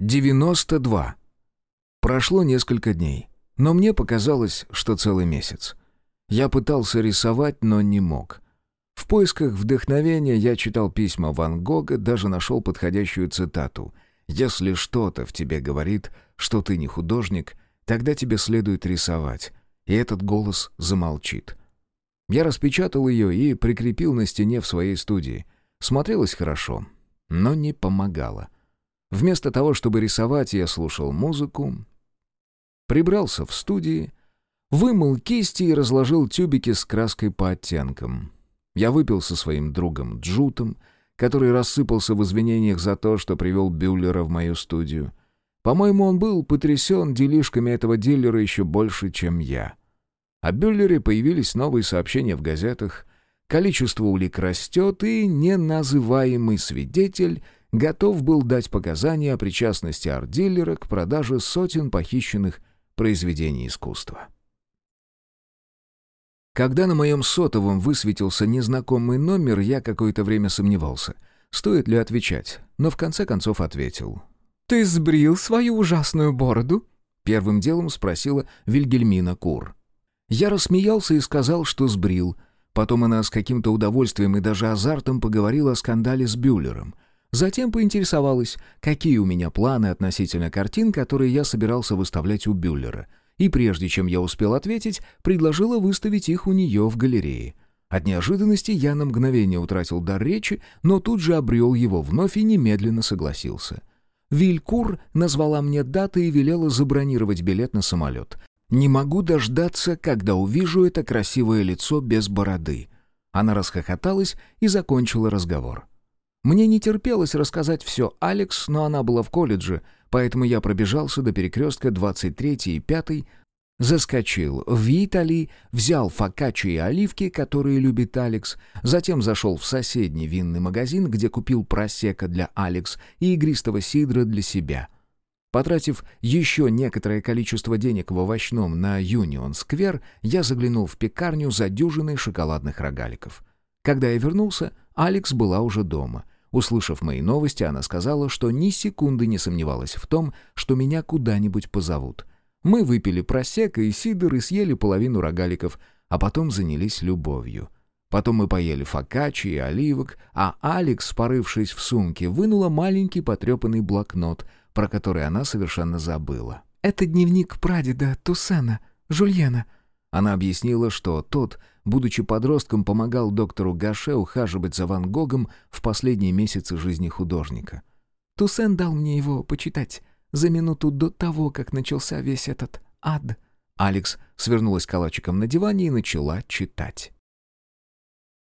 92. Прошло несколько дней, но мне показалось, что целый месяц. Я пытался рисовать, но не мог. В поисках вдохновения я читал письма Ван Гога, даже нашел подходящую цитату. «Если что-то в тебе говорит, что ты не художник, тогда тебе следует рисовать». И этот голос замолчит. Я распечатал ее и прикрепил на стене в своей студии. Смотрелось хорошо, но не помогало. Вместо того, чтобы рисовать, я слушал музыку, прибрался в студии, вымыл кисти и разложил тюбики с краской по оттенкам. Я выпил со своим другом Джутом, который рассыпался в извинениях за то, что привел Бюллера в мою студию. По-моему, он был потрясен делишками этого дилера еще больше, чем я. О Бюллере появились новые сообщения в газетах, количество улик растет, и неназываемый свидетель — готов был дать показания о причастности арт-дилера к продаже сотен похищенных произведений искусства. Когда на моем сотовом высветился незнакомый номер, я какое-то время сомневался, стоит ли отвечать, но в конце концов ответил. «Ты сбрил свою ужасную бороду?» Первым делом спросила Вильгельмина Кур. Я рассмеялся и сказал, что сбрил. Потом она с каким-то удовольствием и даже азартом поговорила о скандале с Бюллером — Затем поинтересовалась, какие у меня планы относительно картин, которые я собирался выставлять у Бюллера. И прежде чем я успел ответить, предложила выставить их у нее в галерее. От неожиданности я на мгновение утратил дар речи, но тут же обрел его вновь и немедленно согласился. Вилькур назвала мне даты и велела забронировать билет на самолет. «Не могу дождаться, когда увижу это красивое лицо без бороды». Она расхохоталась и закончила разговор. Мне не терпелось рассказать все Алекс, но она была в колледже, поэтому я пробежался до перекрестка 23 и 5 Заскочил в Итали, взял фокаччо и оливки, которые любит Алекс, затем зашел в соседний винный магазин, где купил просека для Алекс и игристого сидра для себя. Потратив еще некоторое количество денег в овощном на Юнион-сквер, я заглянул в пекарню за дюжиной шоколадных рогаликов. Когда я вернулся, Алекс была уже дома. Услышав мои новости, она сказала, что ни секунды не сомневалась в том, что меня куда-нибудь позовут. Мы выпили просека и сидр и съели половину рогаликов, а потом занялись любовью. Потом мы поели фокаччи и оливок, а Алекс, порывшись в сумке, вынула маленький потрепанный блокнот, про который она совершенно забыла. «Это дневник прадеда Туссена, Жульена», она объяснила, что тот, будучи подростком, помогал доктору Гаше ухаживать за Ван Гогом в последние месяцы жизни художника. «Туссен дал мне его почитать за минуту до того, как начался весь этот ад». Алекс свернулась калачиком на диване и начала читать.